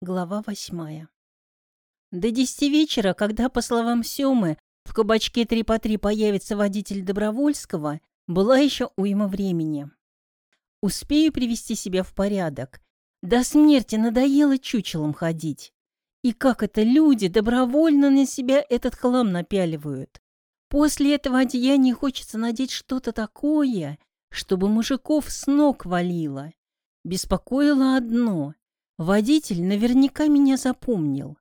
Глава восьмая. До десяти вечера, когда, по словам Семы, в кабачке три по три появится водитель Добровольского, была еще уйма времени. Успею привести себя в порядок. До смерти надоело чучелом ходить. И как это люди добровольно на себя этот хлам напяливают. После этого одеяния хочется надеть что-то такое, чтобы мужиков с ног валило. Беспокоило одно Водитель наверняка меня запомнил.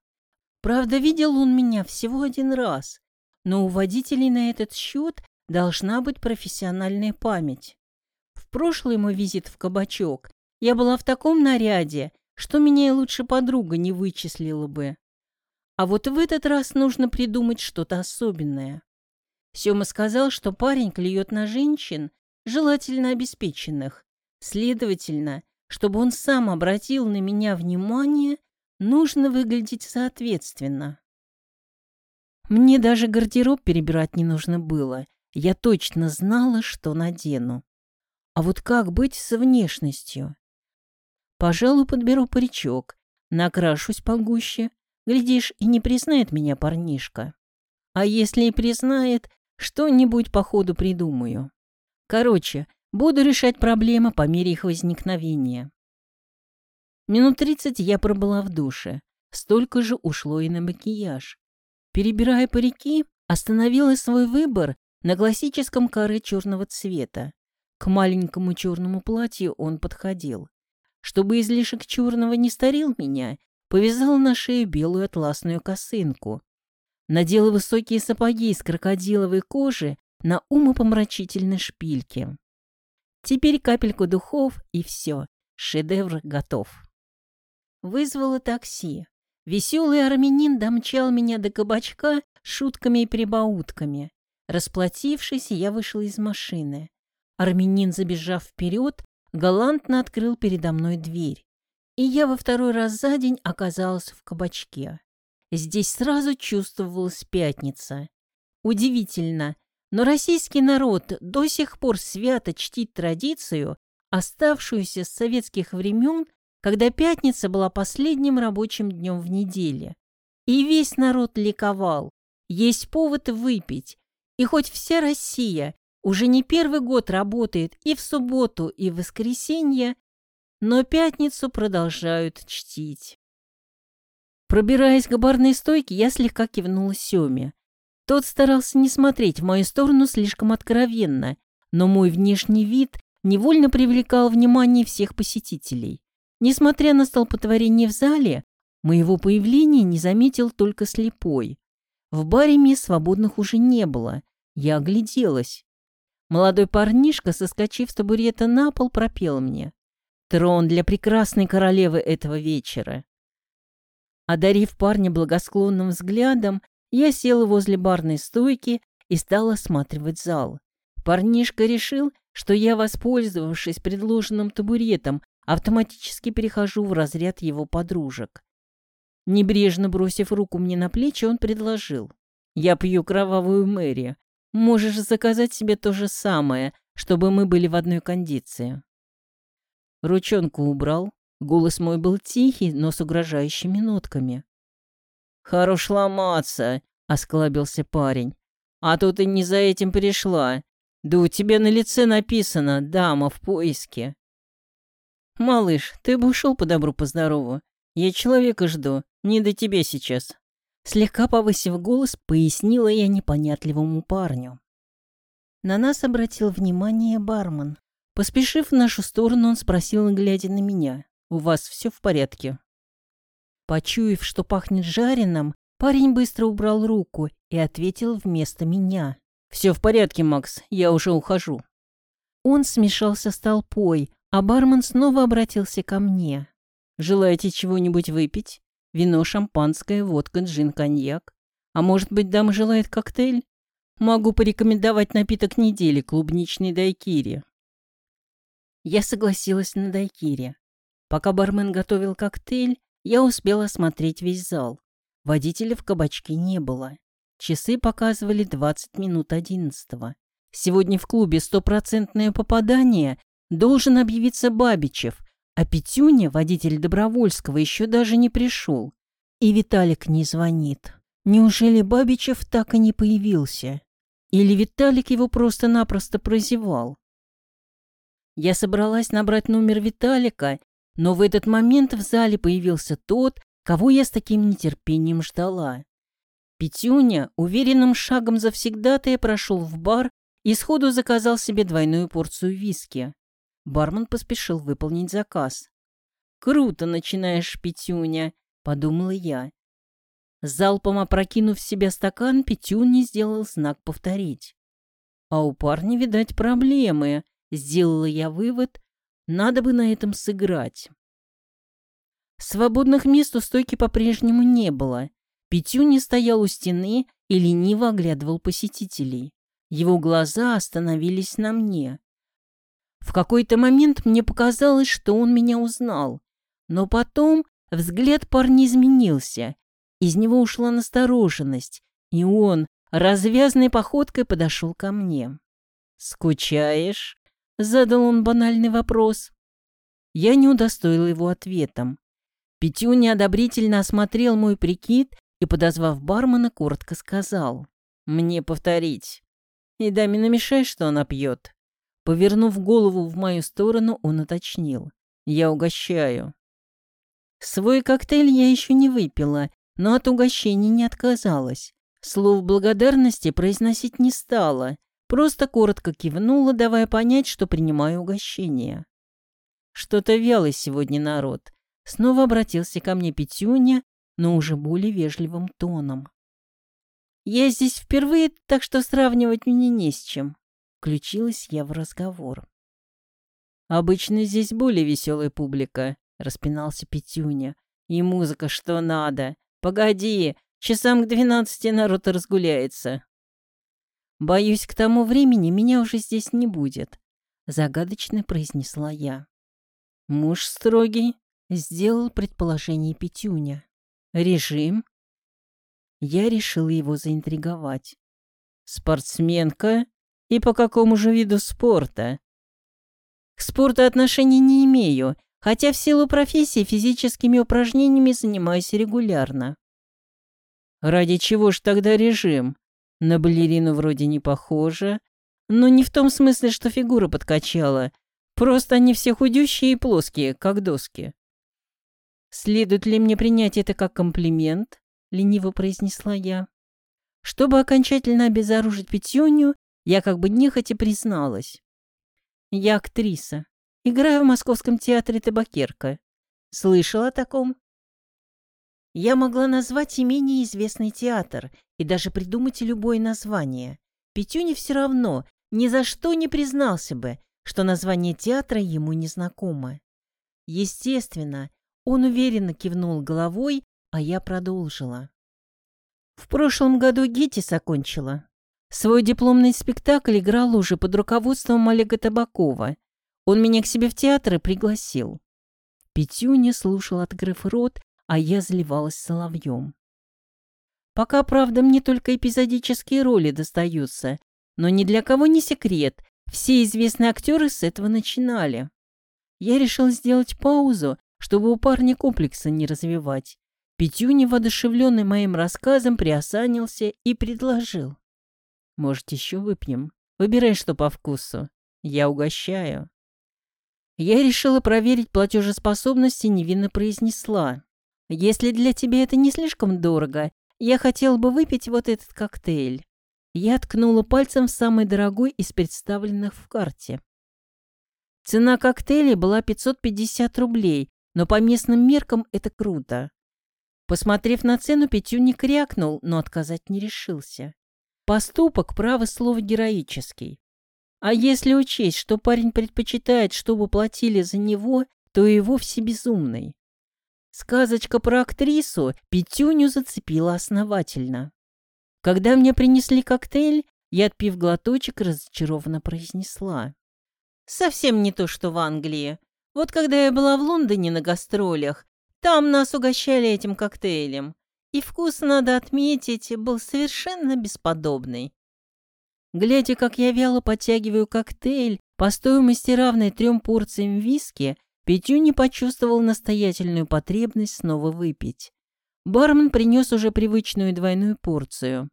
Правда, видел он меня всего один раз, но у водителей на этот счет должна быть профессиональная память. В прошлый мой визит в кабачок я была в таком наряде, что меня и лучше подруга не вычислила бы. А вот в этот раз нужно придумать что-то особенное. Сёма сказал, что парень клюет на женщин, желательно обеспеченных. Следовательно, чтобы он сам обратил на меня внимание, нужно выглядеть соответственно. Мне даже гардероб перебирать не нужно было. Я точно знала, что надену. А вот как быть с внешностью? Пожалуй, подберу паричок, накрашусь погуще. Глядишь, и не признает меня парнишка. А если и признает, что-нибудь по ходу придумаю. Короче, Буду решать проблемы по мере их возникновения. Минут тридцать я пробыла в душе. Столько же ушло и на макияж. Перебирая парики, остановила свой выбор на классическом каре черного цвета. К маленькому черному платью он подходил. Чтобы излишек черного не старил меня, повязала на шею белую атласную косынку. Надела высокие сапоги из крокодиловой кожи на умопомрачительной шпильке. Теперь капельку духов и все. Шедевр готов. Вызвала такси. Веселый армянин домчал меня до кабачка шутками и прибаутками. Расплатившись, я вышла из машины. Армянин, забежав вперед, галантно открыл передо мной дверь. И я во второй раз за день оказалась в кабачке. Здесь сразу чувствовалась пятница. Удивительно, но российский народ до сих пор свято чтит традицию, оставшуюся с советских времен, когда пятница была последним рабочим днем в неделе. И весь народ ликовал. Есть повод выпить. И хоть вся Россия уже не первый год работает и в субботу, и в воскресенье, но пятницу продолжают чтить. Пробираясь к барной стойке, я слегка кивнула Семе. Тот старался не смотреть в мою сторону слишком откровенно, но мой внешний вид невольно привлекал внимание всех посетителей. Несмотря на столпотворение в зале, моего появления не заметил только слепой. В баре мест свободных уже не было. Я огляделась. Молодой парнишка, соскочив с табурета на пол, пропел мне. «Трон для прекрасной королевы этого вечера». Одарив парня благосклонным взглядом, я села возле барной стойки и стала осматривать зал. Парнишка решил, что я, воспользовавшись предложенным табуретом, автоматически перехожу в разряд его подружек. Небрежно бросив руку мне на плечи, он предложил. «Я пью кровавую Мэри. Можешь заказать себе то же самое, чтобы мы были в одной кондиции». Ручонку убрал. Голос мой был тихий, но с угрожающими нотками. «Хорош ломаться», — осклабился парень. «А тут и не за этим пришла. Да у тебя на лице написано «Дама в поиске». «Малыш, ты бы ушел по добру, по здорову. Я человека жду, не до тебя сейчас». Слегка повысив голос, пояснила я непонятливому парню. На нас обратил внимание бармен. Поспешив в нашу сторону, он спросил, глядя на меня. «У вас все в порядке?» Почуяв, что пахнет жареным, парень быстро убрал руку и ответил вместо меня. «Все в порядке, Макс, я уже ухожу». Он смешался с толпой, а бармен снова обратился ко мне. «Желаете чего-нибудь выпить? Вино, шампанское, водка, джин, коньяк? А может быть, дама желает коктейль? Могу порекомендовать напиток недели, клубничный дайкири». Я согласилась на дайкири. Пока бармен готовил коктейль, я успела осмотреть весь зал. Водителя в кабачке не было. Часы показывали 20 минут одиннадцатого. Сегодня в клубе стопроцентное попадание должен объявиться Бабичев, А Петюня, водитель Добровольского, еще даже не пришел. И Виталик не звонит. Неужели Бабичев так и не появился? Или Виталик его просто-напросто прозевал? Я собралась набрать номер Виталика, но в этот момент в зале появился тот, кого я с таким нетерпением ждала. Петюня уверенным шагом завсегдатая прошел в бар и сходу заказал себе двойную порцию виски. Бармен поспешил выполнить заказ. «Круто начинаешь, Петюня», — подумала я. Залпом опрокинув в себя стакан, Петюня сделал знак повторить. «А у парня, видать, проблемы», — сделала я вывод. «Надо бы на этом сыграть». Свободных мест у стойки по-прежнему не было. Петюня стоял у стены и лениво оглядывал посетителей. Его глаза остановились на мне. В какой-то момент мне показалось, что он меня узнал. Но потом взгляд парня изменился. Из него ушла настороженность, и он развязной походкой подошел ко мне. «Скучаешь?» — задал он банальный вопрос. Я не удостоила его ответом. Петюня одобрительно осмотрел мой прикид и, подозвав бармена, коротко сказал. «Мне повторить. И даме намешай, что она пьет». Повернув голову в мою сторону, он уточнил. «Я угощаю». Свой коктейль я еще не выпила, но от угощения не отказалась. Слов благодарности произносить не стала, просто коротко кивнула, давая понять, что принимаю угощение. Что-то вялый сегодня народ. Снова обратился ко мне Петюня, но уже более вежливым тоном. «Я здесь впервые, так что сравнивать мне не с чем», — включилась я в разговор. «Обычно здесь более веселая публика», — распинался Петюня. «И музыка что надо. Погоди, часам к двенадцати народ разгуляется». «Боюсь, к тому времени меня уже здесь не будет», — загадочно произнесла я. «Муж строгий», — сделал предположение Петюня. «Режим?» Я решила его заинтриговать. «Спортсменка? И по какому же виду спорта?» «К спорту отношения не имею, хотя в силу профессии физическими упражнениями занимаюсь регулярно». «Ради чего ж тогда режим? На балерину вроде не похоже, но не в том смысле, что фигура подкачала. Просто они все худющие и плоские, как доски». «Следует ли мне принять это как комплимент?» — лениво произнесла я. Чтобы окончательно обезоружить Петюню, я как бы нехотя призналась. «Я актриса. Играю в Московском театре «Табакерка». Слышала о таком?» Я могла назвать и менее известный театр и даже придумать любое название. Петюня все равно ни за что не признался бы, что название театра ему не знакомо. Естественно, он уверенно кивнул головой, а я продолжила. В прошлом году Гетис окончила. Свой дипломный спектакль играла уже под руководством Олега Табакова. Он меня к себе в театр и пригласил. Петюня слушал, открыв рот, а я заливалась соловьем. Пока, правда, мне только эпизодические роли достаются, но ни для кого не секрет, все известные актеры с этого начинали. Я решил сделать паузу, чтобы у парня комплекса не развивать. Петюня, воодушевленный моим рассказом, приосанился и предложил. «Может, еще выпьем? Выбирай, что по вкусу. Я угощаю». Я решила проверить платежеспособность и невинно произнесла. «Если для тебя это не слишком дорого, я хотела бы выпить вот этот коктейль». Я ткнула пальцем в самый дорогой из представленных в карте. Цена коктейля была 550 рублей, но по местным меркам это круто. Посмотрев на цену, Петюник крякнул, но отказать не решился. Поступок, право слово, героический. А если учесть, что парень предпочитает, чтобы платили за него, то и вовсе безумный. Сказочка про актрису Петюню зацепила основательно. Когда мне принесли коктейль, я, отпив глоточек, разочарованно произнесла. «Совсем не то, что в Англии. Вот когда я была в Лондоне на гастролях, там нас угощали этим коктейлем. И вкус, надо отметить, был совершенно бесподобный. Глядя, как я вяло подтягиваю коктейль по стоимости равной трем порциям виски, Петюни почувствовал настоятельную потребность снова выпить. Бармен принес уже привычную двойную порцию.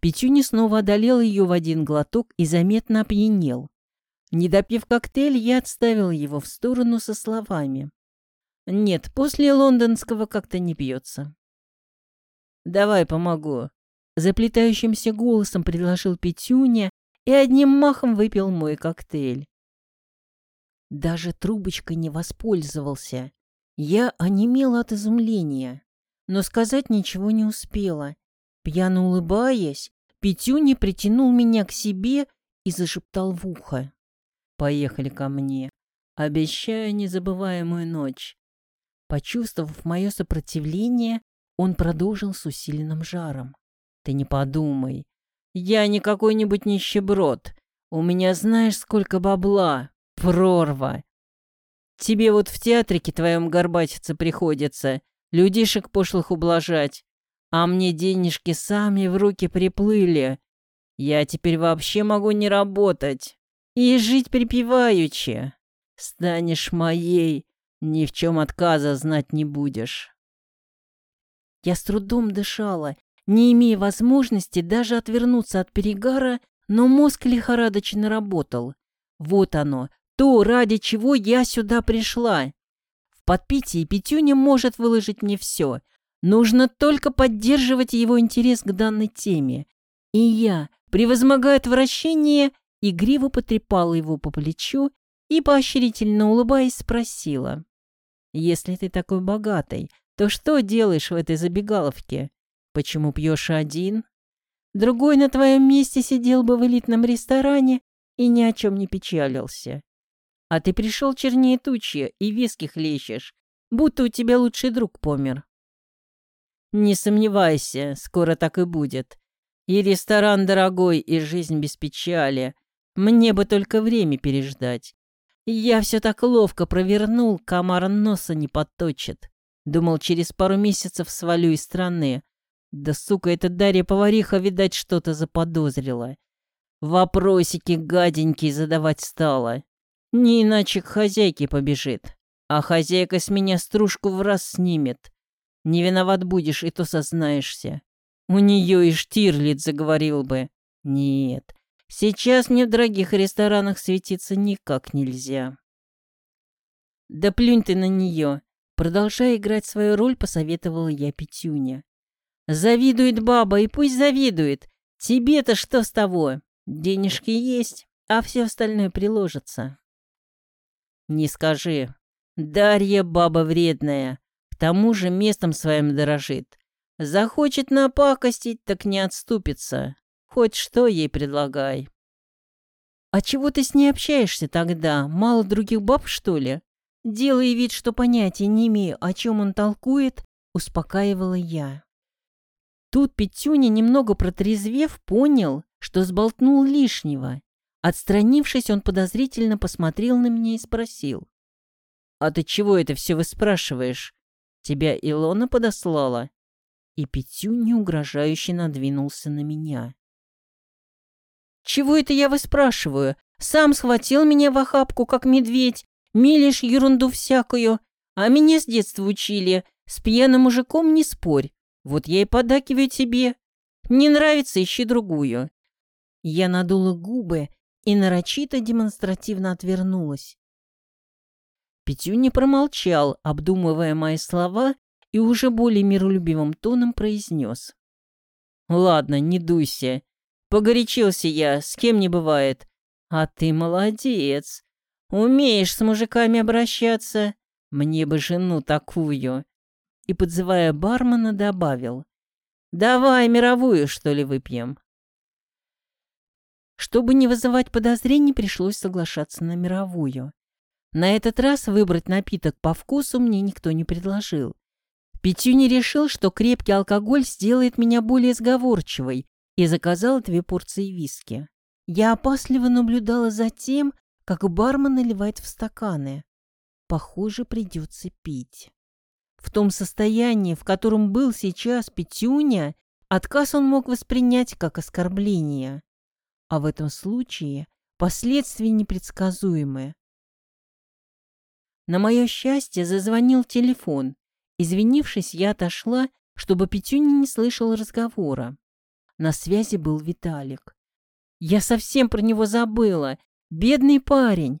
Петюни снова одолел ее в один глоток и заметно опьянел. Не допив коктейль, я отставил его в сторону со словами. «Нет, после лондонского как-то не пьется». «Давай помогу», — заплетающимся голосом предложил Петюня и одним махом выпил мой коктейль. Даже трубочкой не воспользовался. Я онемела от изумления, но сказать ничего не успела. Пьяно улыбаясь, Петюня притянул меня к себе и зашептал в ухо. «Поехали ко мне. Обещаю незабываемую ночь». Почувствовав мое сопротивление, он продолжил с усиленным жаром. «Ты не подумай. Я не какой-нибудь нищеброд. У меня знаешь, сколько бабла. Прорва. Тебе вот в театрике твоем горбатиться приходится, людишек пошлых ублажать. А мне денежки сами в руки приплыли. Я теперь вообще могу не работать и жить припеваючи. Станешь моей, ни в чем отказа знать не будешь. Я с трудом дышала, не имея возможности даже отвернуться от перегара, но мозг лихорадочно работал. Вот оно, то, ради чего я сюда пришла. В подпитии Петюня может выложить мне все. Нужно только поддерживать его интерес к данной теме. И я, превозмогая отвращение, игриво потрепала его по плечу и, поощрительно улыбаясь, спросила. «Если ты такой богатый, то что делаешь в этой забегаловке? Почему пьешь один? Другой на твоем месте сидел бы в элитном ресторане и ни о чем не печалился. А ты пришел чернее тучи и виски хлещешь, будто у тебя лучший друг помер. Не сомневайся, скоро так и будет. И ресторан дорогой, и жизнь без печали. Мне бы только время переждать. Я все так ловко провернул, комар носа не подточит. Думал, через пару месяцев свалю из страны. Да, сука, эта Дарья-повариха, видать, что-то заподозрила. Вопросики гаденькие задавать стала. Не иначе к хозяйке побежит. А хозяйка с меня стружку в раз снимет. Не виноват будешь, и то сознаешься. У нее и Штирлиц заговорил бы. Нет, сейчас мне в дорогих ресторанах светиться никак нельзя. Да плюнь ты на нее. Продолжая играть свою роль, посоветовала я Петюня. Завидует баба, и пусть завидует. Тебе-то что с того? Денежки есть, а все остальное приложится. Не скажи. Дарья баба вредная. К тому же местом своим дорожит. Захочет напакостить, так не отступится. Хоть что ей предлагай. А чего ты с ней общаешься тогда? Мало других баб, что ли? Делая вид, что понятия не имею, о чем он толкует, успокаивала я. Тут Петюня, немного протрезвев, понял, что сболтнул лишнего. Отстранившись, он подозрительно посмотрел на меня и спросил. «А ты чего это все выспрашиваешь? Тебя Илона подослала?» И Петюня угрожающе надвинулся на меня. «Чего это я выспрашиваю? Сам схватил меня в охапку, как медведь, мелешь ерунду всякую, а меня с детства учили, с пьяным мужиком не спорь. Вот я и подакиваю тебе. Не нравится, ищи другую. Я надула губы и нарочито демонстративно отвернулась. Петюня промолчал, обдумывая мои слова, и уже более миролюбивым тоном произнес. «Ладно, не дуйся. Погорячился я, с кем не бывает. А ты молодец. Умеешь с мужиками обращаться. Мне бы жену такую». И, подзывая бармена, добавил. «Давай мировую, что ли, выпьем?» Чтобы не вызывать подозрений, пришлось соглашаться на мировую. На этот раз выбрать напиток по вкусу мне никто не предложил. Петюни решил, что крепкий алкоголь сделает меня более сговорчивой, и заказал две порции виски. Я опасливо наблюдала за тем, как бармен наливает в стаканы. Похоже, придется пить. В том состоянии, в котором был сейчас Петюня, отказ он мог воспринять как оскорбление а в этом случае последствия непредсказуемы. На мое счастье зазвонил телефон. Извинившись, я отошла, чтобы Петюня не слышал разговора. На связи был Виталик. Я совсем про него забыла. Бедный парень.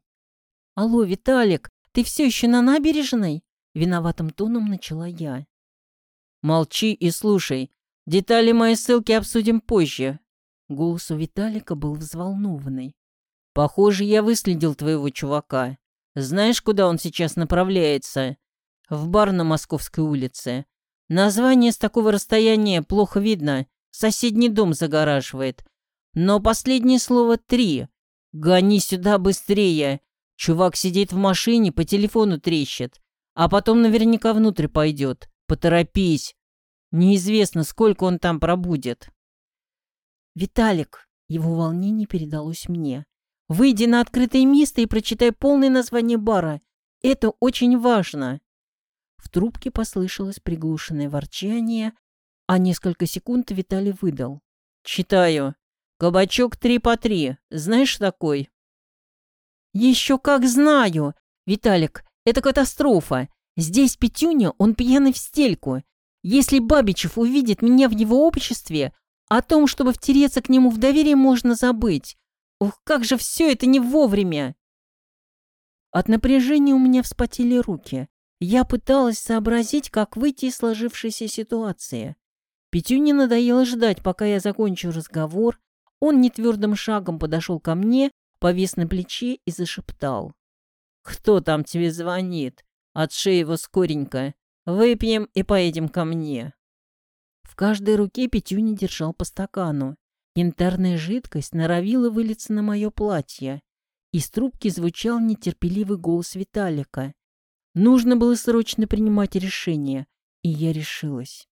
Алло, Виталик, ты все еще на набережной? Виноватым тоном начала я. Молчи и слушай. Детали моей ссылки обсудим позже. Голос у Виталика был взволнованный. Похоже, я выследил твоего чувака. Знаешь, куда он сейчас направляется? В бар на Московской улице. Название с такого расстояния плохо видно. Соседний дом загораживает. Но последнее слово «три». Гони сюда быстрее. Чувак сидит в машине, по телефону трещит. А потом наверняка внутрь пойдет. Поторопись. Неизвестно, сколько он там пробудет. Виталик, его волнение передалось мне. Выйди на открытое место и прочитай полное название бара. Это очень важно. В трубке послышалось приглушенное ворчание, а несколько секунд Виталий выдал. «Читаю. Кабачок три по три. Знаешь такой?» «Еще как знаю! Виталик, это катастрофа. Здесь Петюня, он пьяный в стельку. Если Бабичев увидит меня в его обществе, о том, чтобы втереться к нему в доверие, можно забыть. Ух, как же все это не вовремя!» От напряжения у меня вспотели руки. Я пыталась сообразить, как выйти из сложившейся ситуации. Петюне надоело ждать, пока я закончу разговор. Он нетвердым шагом подошел ко мне, повис на плече и зашептал. «Кто там тебе звонит? Отшей его скоренько. Выпьем и поедем ко мне». В каждой руке Петюня держал по стакану. Янтарная жидкость норовила вылиться на мое платье. Из трубки звучал нетерпеливый голос Виталика. Нужно было срочно принимать решение, и я решилась.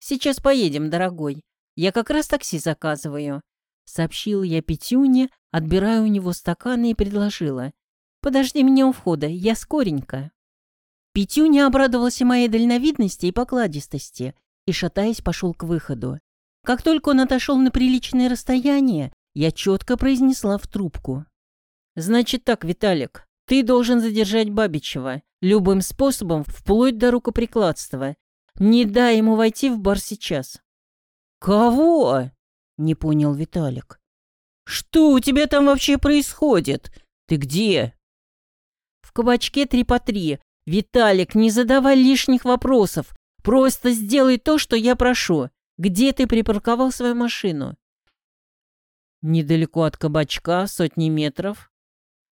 «Сейчас поедем, дорогой. Я как раз такси заказываю», — сообщила я Петюне, отбирая у него стаканы и предложила. «Подожди меня у входа, я скоренько». Петюня обрадовался моей дальновидности и покладистости и, шатаясь, пошел к выходу. Как только он отошел на приличное расстояние, я четко произнесла в трубку. «Значит так, Виталик, ты должен задержать Бабичева любым способом, вплоть до рукоприкладства. Не дай ему войти в бар сейчас. Кого? Не понял Виталик. Что у тебя там вообще происходит? Ты где? В кабачке три по три. Виталик, не задавай лишних вопросов. Просто сделай то, что я прошу. Где ты припарковал свою машину? Недалеко от кабачка, сотни метров.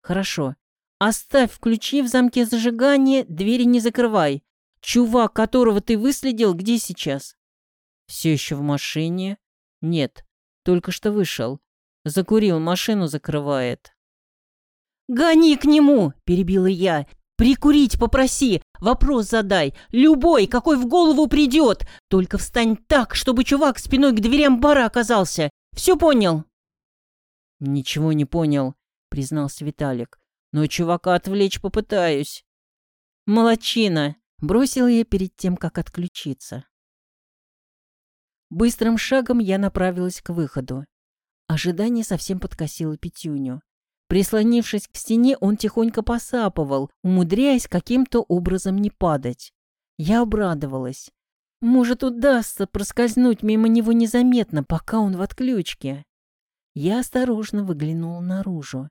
Хорошо. Оставь ключи в замке зажигания, двери не закрывай. Чувак, которого ты выследил, где сейчас? Все еще в машине? Нет, только что вышел. Закурил, машину закрывает. «Гони к нему!» – перебила я. «Прикурить попроси, вопрос задай, любой, какой в голову придет. Только встань так, чтобы чувак спиной к дверям бара оказался. Все понял?» «Ничего не понял», — признался Виталик но чувака отвлечь попытаюсь. Молодчина, бросил я перед тем, как отключиться. Быстрым шагом я направилась к выходу. Ожидание совсем подкосило Петюню. Прислонившись к стене, он тихонько посапывал, умудряясь каким-то образом не падать. Я обрадовалась. Может, удастся проскользнуть мимо него незаметно, пока он в отключке. Я осторожно выглянула наружу.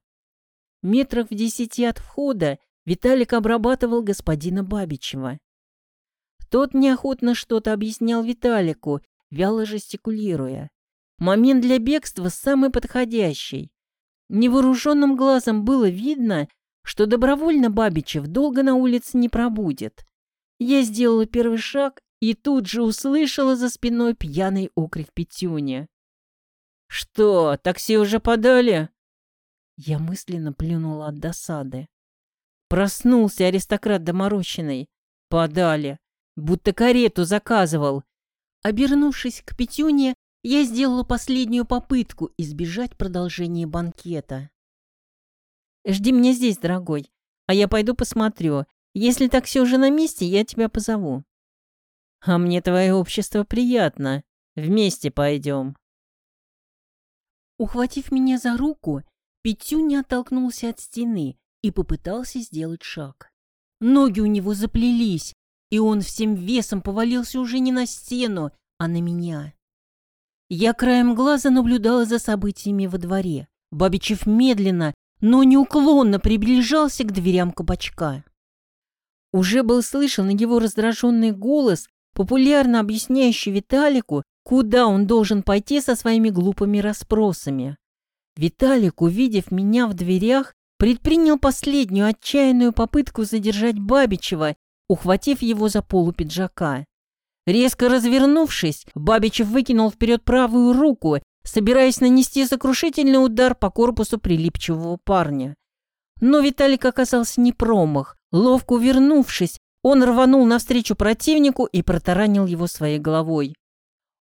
Метрах в десяти от входа Виталик обрабатывал господина Бабичева. Тот неохотно что-то объяснял Виталику, вяло жестикулируя. Момент для бегства самый подходящий. Невооруженным глазом было видно, что добровольно Бабичев долго на улице не пробудет. Я сделала первый шаг и тут же услышала за спиной пьяный окрик Петюни. «Что, такси уже подали?» Я мысленно плюнула от досады. Проснулся аристократ доморощенный. Подали. Будто карету заказывал. Обернувшись к Петюне, я сделала последнюю попытку избежать продолжения банкета. «Жди меня здесь, дорогой, а я пойду посмотрю. Если так все уже на месте, я тебя позову». «А мне твое общество приятно. Вместе пойдем». Ухватив меня за руку, Петюня оттолкнулся от стены и попытался сделать шаг. Ноги у него заплелись, и он всем весом повалился уже не на стену, а на меня. Я краем глаза наблюдала за событиями во дворе. Бабичев медленно, но неуклонно приближался к дверям кабачка. Уже был слышен его раздраженный голос, популярно объясняющий Виталику, куда он должен пойти со своими глупыми расспросами. Виталик, увидев меня в дверях, предпринял последнюю отчаянную попытку задержать Бабичева, ухватив его за полу пиджака. Резко развернувшись, Бабичев выкинул вперед правую руку, собираясь нанести сокрушительный удар по корпусу прилипчивого парня. Но Виталик оказался не промах. Ловко увернувшись, он рванул навстречу противнику и протаранил его своей головой.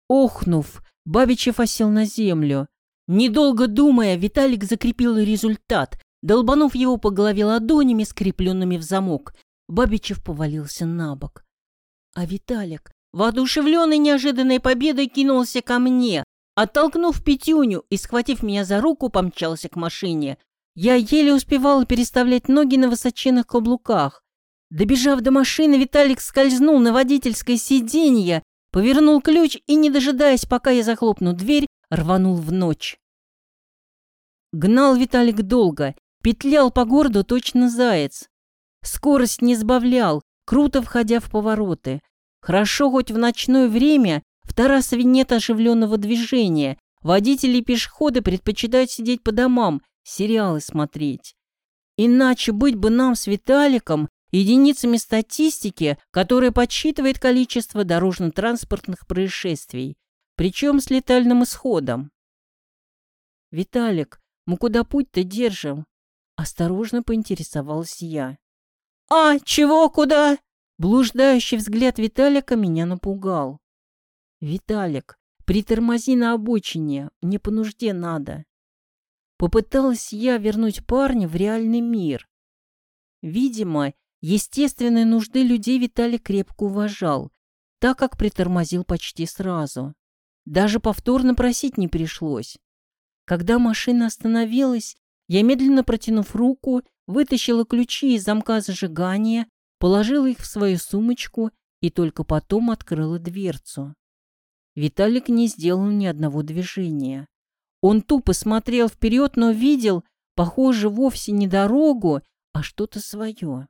Охнув, Бабичев осел на землю. Недолго думая, Виталик закрепил результат, долбанув его по голове ладонями, скрепленными в замок. Бабичев повалился на бок. А Виталик, воодушевленный неожиданной победой, кинулся ко мне, оттолкнув Петюню и, схватив меня за руку, помчался к машине. Я еле успевала переставлять ноги на высоченных каблуках. Добежав до машины, Виталик скользнул на водительское сиденье, повернул ключ и, не дожидаясь, пока я захлопну дверь, рванул в ночь. Гнал Виталик долго, петлял по городу точно заяц. Скорость не сбавлял, круто входя в повороты. Хорошо хоть в ночное время в Тарасове нет оживленного движения. Водители и пешеходы предпочитают сидеть по домам, сериалы смотреть. Иначе быть бы нам с Виталиком единицами статистики, которая подсчитывает количество дорожно-транспортных происшествий, причем с летальным исходом. «Виталик, мы куда путь-то держим?» Осторожно поинтересовалась я. «А, чего, куда?» Блуждающий взгляд Виталика меня напугал. «Виталик, притормози на обочине, мне по нужде надо». Попыталась я вернуть парня в реальный мир. Видимо, естественные нужды людей Виталик крепко уважал, так как притормозил почти сразу. Даже повторно просить не пришлось. Когда машина остановилась, я, медленно протянув руку, вытащила ключи из замка зажигания, положила их в свою сумочку и только потом открыла дверцу. Виталик не сделал ни одного движения. Он тупо смотрел вперед, но видел, похоже, вовсе не дорогу, а что-то свое.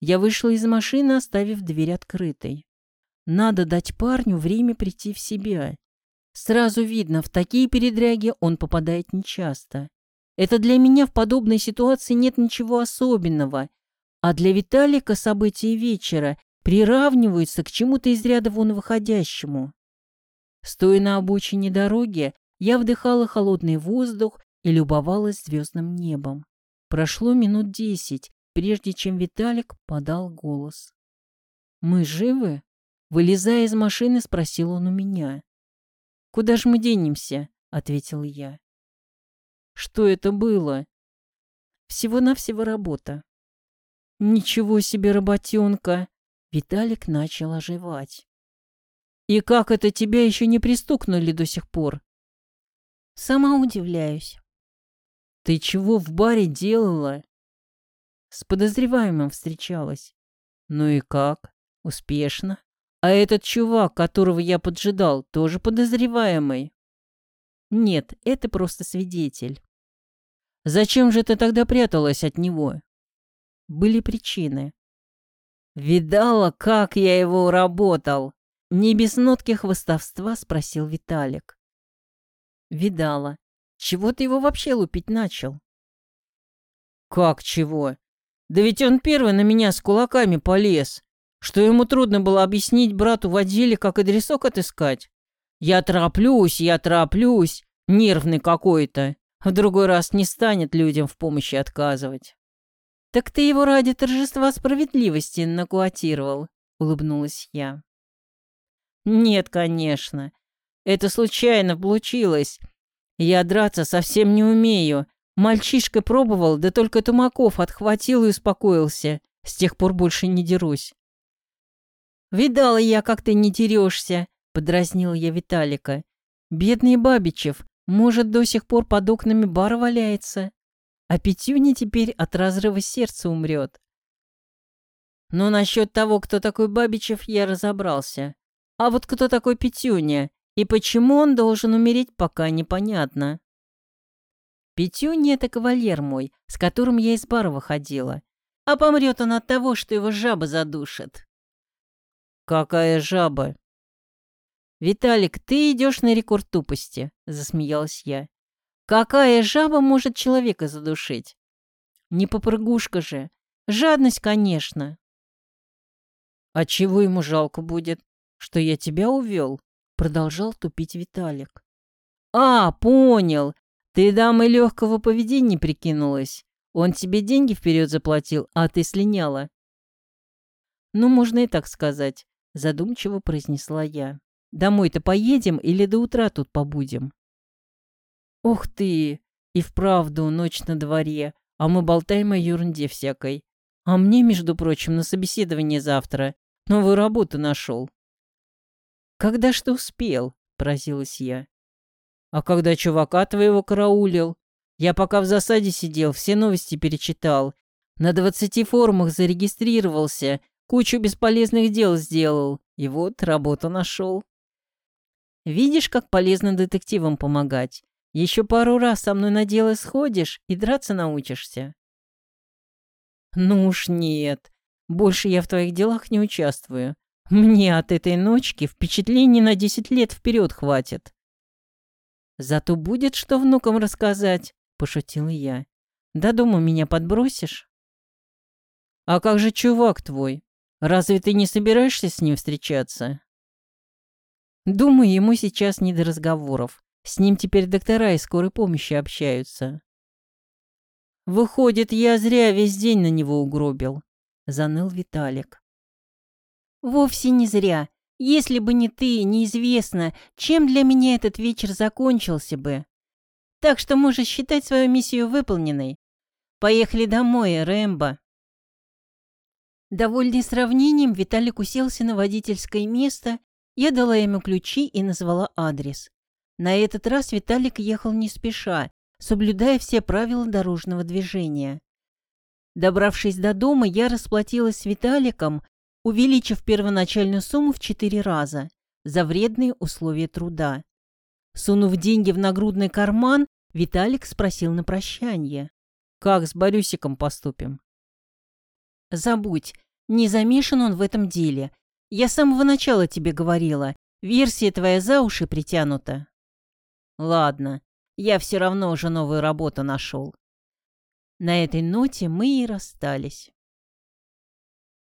Я вышла из машины, оставив дверь открытой. Надо дать парню время прийти в себя. Сразу видно, в такие передряги он попадает нечасто. Это для меня в подобной ситуации нет ничего особенного, а для Виталика события вечера приравниваются к чему-то из ряда вон выходящему. Стоя на обочине дороги, я вдыхала холодный воздух и любовалась звездным небом. Прошло минут десять, прежде чем Виталик подал голос. «Мы живы?» Вылезая из машины, спросил он у меня. «Куда же мы денемся?» — ответил я. «Что это было?» «Всего-навсего работа». «Ничего себе работенка!» Виталик начал оживать. «И как это тебя еще не пристукнули до сих пор?» «Сама удивляюсь». «Ты чего в баре делала?» «С подозреваемым встречалась». «Ну и как? Успешно?» А этот чувак, которого я поджидал, тоже подозреваемый? Нет, это просто свидетель. Зачем же ты тогда пряталась от него? Были причины. Видала, как я его уработал? Не без нотки хвостовства спросил Виталик. Видала. Чего ты его вообще лупить начал? Как чего? Да ведь он первый на меня с кулаками полез что ему трудно было объяснить брату в отделе, как адресок отыскать. «Я тороплюсь, я тороплюсь, нервный какой-то. В другой раз не станет людям в помощи отказывать». «Так ты его ради торжества справедливости накуатировал», — улыбнулась я. «Нет, конечно. Это случайно получилось. Я драться совсем не умею. Мальчишка пробовал, да только Тумаков отхватил и успокоился. С тех пор больше не дерусь. «Видала я, как ты не терешься», — подразнил я Виталика. «Бедный Бабичев, может, до сих пор под окнами бар валяется. А Петюня теперь от разрыва сердца умрет. Но насчет того, кто такой Бабичев, я разобрался. А вот кто такой Петюня и почему он должен умереть, пока непонятно. Петюня — это кавалер мой, с которым я из бара выходила. А помрет он от того, что его жаба задушит. Какая жаба? Виталик, ты идешь на рекорд тупости, засмеялась я. Какая жаба может человека задушить? Не попрыгушка же. Жадность, конечно. А чего ему жалко будет? Что я тебя увел? Продолжал тупить Виталик. А, понял. Ты дамой легкого поведения прикинулась. Он тебе деньги вперед заплатил, а ты слиняла. Ну, можно и так сказать, задумчиво произнесла я. Домой-то поедем или до утра тут побудем? Ух ты! И вправду ночь на дворе, а мы болтаем о ерунде всякой. А мне, между прочим, на собеседование завтра. Новую работу нашел. Когда что успел? Поразилась я. А когда чувака твоего караулил? Я пока в засаде сидел, все новости перечитал. На двадцати форумах зарегистрировался, кучу бесполезных дел сделал. И вот работу нашел. Видишь, как полезно детективам помогать. Еще пару раз со мной на дело сходишь и драться научишься. Ну уж нет. Больше я в твоих делах не участвую. Мне от этой ночки впечатлений на десять лет вперед хватит. Зато будет что внукам рассказать, пошутила я. До дома меня подбросишь? А как же чувак твой? Разве ты не собираешься с ним встречаться? Думаю, ему сейчас не до разговоров. С ним теперь доктора из скорой помощи общаются. Выходит, я зря весь день на него угробил, заныл Виталик. Вовсе не зря. Если бы не ты, неизвестно, чем для меня этот вечер закончился бы. Так что можешь считать свою миссию выполненной. Поехали домой, Рэмбо. Довольный сравнением, Виталик уселся на водительское место я дала ему ключи и назвала адрес. На этот раз Виталик ехал не спеша, соблюдая все правила дорожного движения. Добравшись до дома, я расплатилась с Виталиком, увеличив первоначальную сумму в четыре раза за вредные условия труда. Сунув деньги в нагрудный карман, Виталик спросил на прощание. «Как с Борюсиком поступим?» «Забудь, не замешан он в этом деле. Я с самого начала тебе говорила, версия твоя за уши притянута. Ладно, я все равно уже новую работу нашел. На этой ноте мы и расстались.